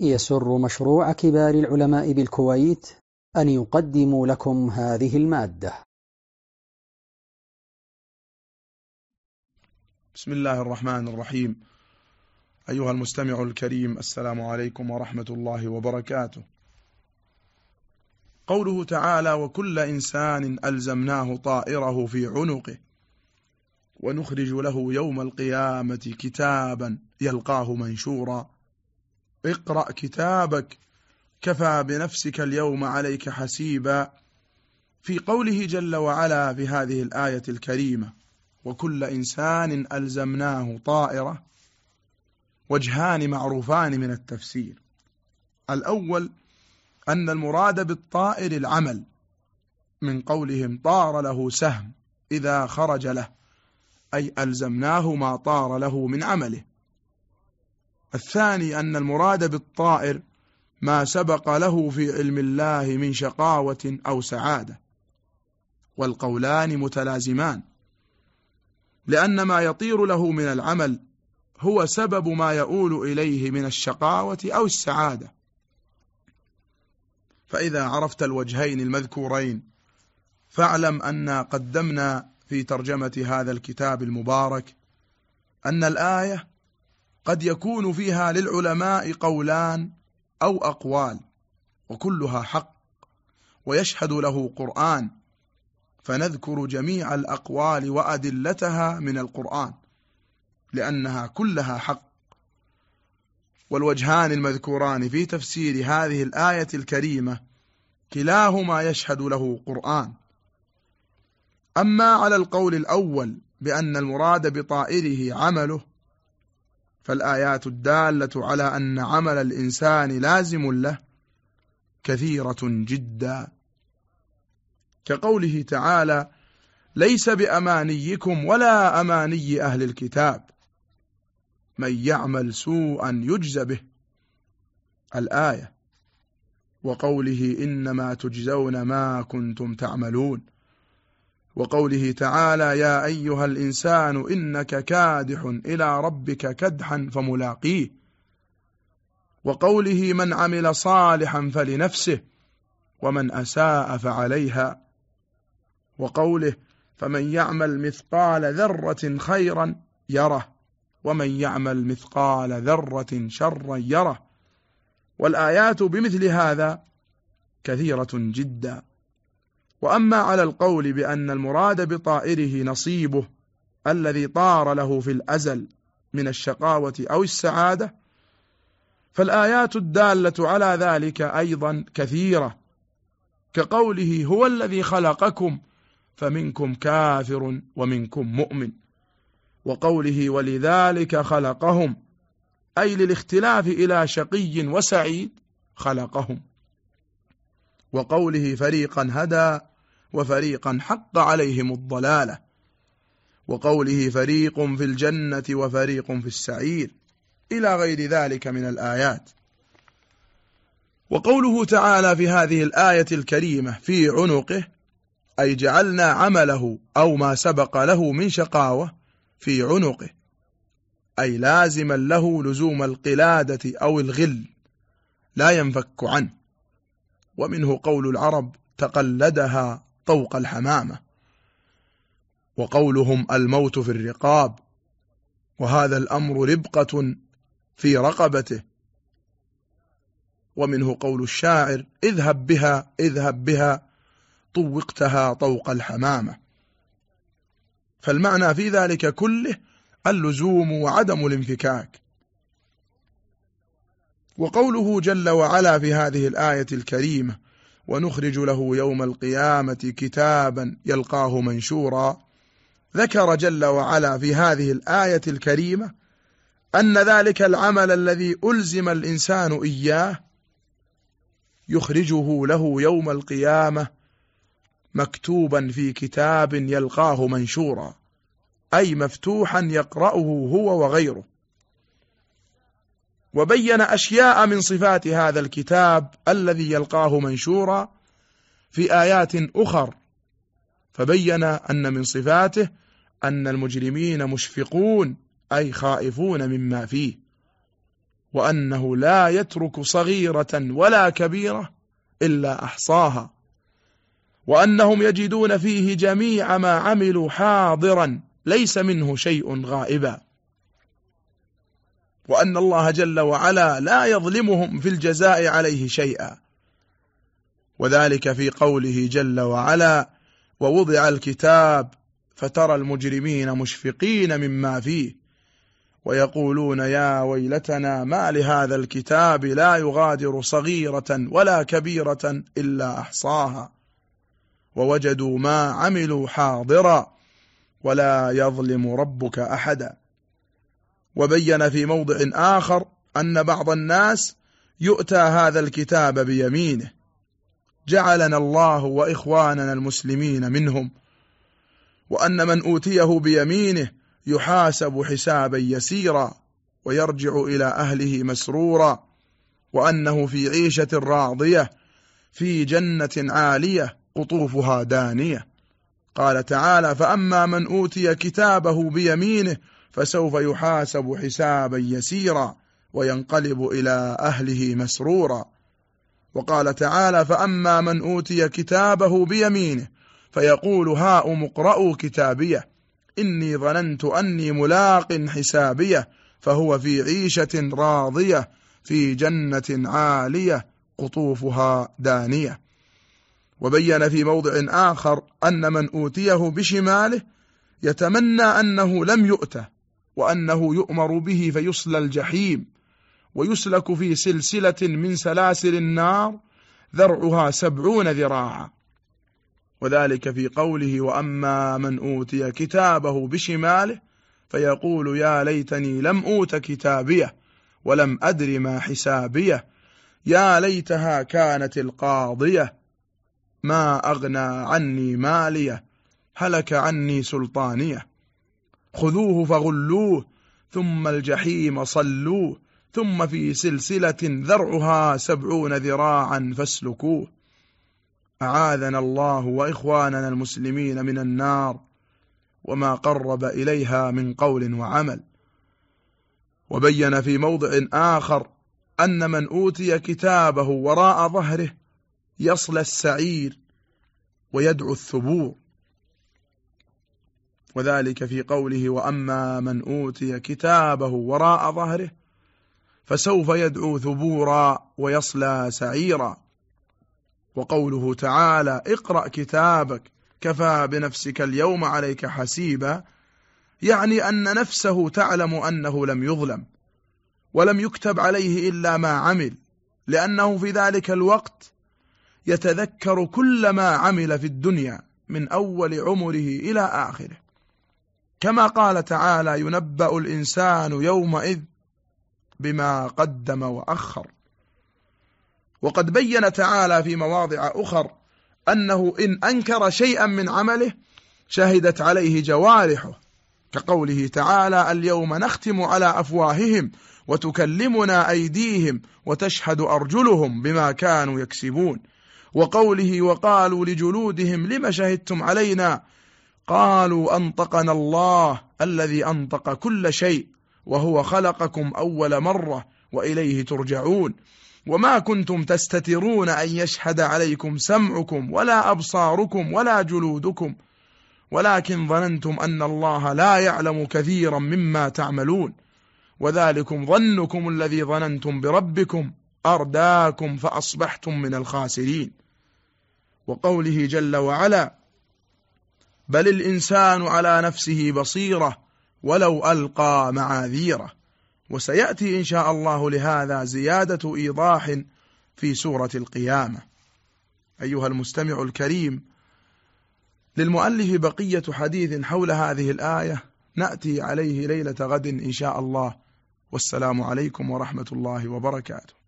يسر مشروع كبار العلماء بالكويت أن يقدم لكم هذه المادة. بسم الله الرحمن الرحيم. أيها المستمع الكريم السلام عليكم ورحمة الله وبركاته. قوله تعالى وكل إنسان ألزمناه طائره في عنقه ونخرج له يوم القيامة كتابا يلقاه منشورا. اقرأ كتابك كفى بنفسك اليوم عليك حسيبا. في قوله جل وعلا في هذه الآية الكريمة وكل إنسان ألزمناه طائرة وجهان معروفان من التفسير. الأول أن المراد بالطائر العمل من قولهم طار له سهم إذا خرج له أي ألزمناه ما طار له من عمله. الثاني أن المراد بالطائر ما سبق له في علم الله من شقاوة أو سعادة والقولان متلازمان لأن ما يطير له من العمل هو سبب ما يؤول إليه من الشقاوة أو السعادة. فإذا عرفت الوجهين المذكورين فاعلم أن قدمنا في ترجمة هذا الكتاب المبارك أن الآية قد يكون فيها للعلماء قولان أو أقوال وكلها حق ويشهد له قرآن فنذكر جميع الأقوال وأدلتها من القرآن لأنها كلها حق. والوجهان المذكوران في تفسير هذه الآية الكريمة كلاهما يشهد له قرآن. أما على القول الأول بأن المراد بطائره عمله فالآيات الدالة على أن عمل الإنسان لازم له كثيرة جدا. كقوله تعالى ليس بأمانيكم ولا أماني أهل الكتاب. من يعمل سوءا يجز به. الآية وقوله إنما تجزون ما كنتم تعملون. وقوله تعالى يا أيها الإنسان إنك كادح إلى ربك كدحا فملاقيه. وقوله من عمل صالحا فلنفسه ومن أساء فعليها. وقوله فمن يعمل مثقال ذرة خيرا يره ومن يعمل مثقال ذرة شرا يره. والآيات بمثل هذا كثيرة جدا. وأما على القول بأن المراد بطائره نصيبه الذي طار له في الأزل من الشقاوة أو السعادة فالآيات الدالة على ذلك أيضا كثيرة كقوله هو الذي خلقكم فمنكم كافر ومنكم مؤمن وقوله ولذلك خلقهم أي للاختلاف إلى شقي وسعيد خلقهم. وقوله فريقا هدى وفريقا حق عليهم الضلالة وقوله فريق في الجنة وفريق في السعير إلى غير ذلك من الآيات. وقوله تعالى في هذه الآية الكريمة في عنقه أي جعلنا عمله أو ما سبق له من شقاوة في عنقه أي لازما له لزوم القلادة أو الغل لا ينفك عنه. ومنه قول العرب تقلدها طوق الحمامة وقولهم الموت في الرقاب وهذا الأمر ربقة في رقبته. ومنه قول الشاعر اذهب بها اذهب بها طوقتها طوق الحمامة. فالمعنى في ذلك كله اللزوم وعدم الانفكاك. وقوله جل وعلا في هذه الآية الكريمة ونخرج له يوم القيامة كتابا يلقاه منشورا ذكر جل وعلا في هذه الآية الكريمة أن ذلك العمل الذي ألزم الإنسان إياه يخرجه له يوم القيامة مكتوبا في كتاب يلقاه منشورا أي مفتوحا يقرأه هو وغيره. وبين أشياء من صفات هذا الكتاب الذي يلقاه منشورا في آيات أخر فبين أن من صفاته أن المجرمين مشفقون أي خائفون مما فيه وأنه لا يترك صغيرة ولا كبيرة إلا أحصاها وأنهم يجدون فيه جميع ما عملوا حاضرا ليس منه شيء غائبا. وأن الله جل وعلا لا يظلمهم في الجزاء عليه شيئا. وذلك في قوله جل وعلا ووضع الكتاب فترى المجرمين مشفقين مما فيه ويقولون يا ويلتنا ما لهذا الكتاب لا يغادر صغيرة ولا كبيرة إلا أحصاها. ووجدوا ما عملوا حاضرا ولا يظلم ربك أحدا. وبين في موضع آخر أن بعض الناس يؤتى هذا الكتاب بيمينه. جعلنا الله وإخواننا المسلمين منهم. وأن من أوتيه بيمينه يحاسب حسابا يسيرا ويرجع إلى أهله مسرورا. وأنه في عيشة راضية في جنة عالية قطوفها دانية. قال تعالى فأما من أوتي كتابه بيمينه فسوف يحاسب حسابا يسيرا وينقلب إلى أهله مسرورا. وقال تعالى فأما من أوتي كتابه بيمينه فيقول هاؤم اقرأوا كتابيه. إني ظننت أني ملاق حسابيه فهو في عيشة راضية في جنة عالية قطوفها دانية. وبين في موضع آخر أن من أوتيه بشماله يتمنى أنه لم يؤته وأنه يؤمر به فيصلى الجحيم ويسلك في سلسلة من سلاسل النار ذرعها سبعون ذراعا. وذلك في قوله وأما من أوتي كتابه بشماله فيقول يا ليتني لم أوت كتابيه ولم أدر ما حسابيه. يا ليتها كانت القاضية ما أغنى عني ماليه هلك عني سلطانيه. خذوه فغلوه ثم الجحيم صلوه ثم في سلسلة ذرعها سبعون ذراعا فاسلكوه. أعاذنا الله وإخواننا المسلمين من النار وما قرب إليها من قول وعمل. وبين في موضع آخر أن من أوتي كتابه وراء ظهره يصل السعير ويدعو الثبور. وذلك في قوله وأما من أوتي كتابه وراء ظهره فسوف يدعو ثبورا ويصلى سعيرا. وقوله تعالى اقرأ كتابك كفى بنفسك اليوم عليك حسيبا يعني أن نفسه تعلم أنه لم يظلم ولم يكتب عليه إلا ما عمل لأنه في ذلك الوقت يتذكر كل ما عمل في الدنيا من أول عمره إلى آخره. كما قال تعالى ينبأ الإنسان يومئذ بما قدم وأخر. وقد بين تعالى في مواضع أخر أنه إن أنكر شيئا من عمله شهدت عليه جوارحه كقوله تعالى اليوم نختم على أفواههم وتكلمنا أيديهم وتشهد أرجلهم بما كانوا يكسبون. وقوله وقالوا لجلودهم لم شهدتم علينا؟ قالوا أنطقنا الله الذي أنطق كل شيء وهو خلقكم أول مرة وإليه ترجعون. وما كنتم تستترون أن يشهد عليكم سمعكم ولا أبصاركم ولا جلودكم ولكن ظننتم أن الله لا يعلم كثيرا مما تعملون. وذلكم ظنكم الذي ظننتم بربكم أرداكم فأصبحتم من الخاسرين. وقوله جل وعلا بل الإنسان على نفسه بصيرة ولو ألقى معاذيره. وسيأتي إن شاء الله لهذا زيادة إيضاح في سورة القيامة. أيها المستمع الكريم للمؤلف بقية حديث حول هذه الآية نأتي عليه ليلة غد إن شاء الله. والسلام عليكم ورحمة الله وبركاته.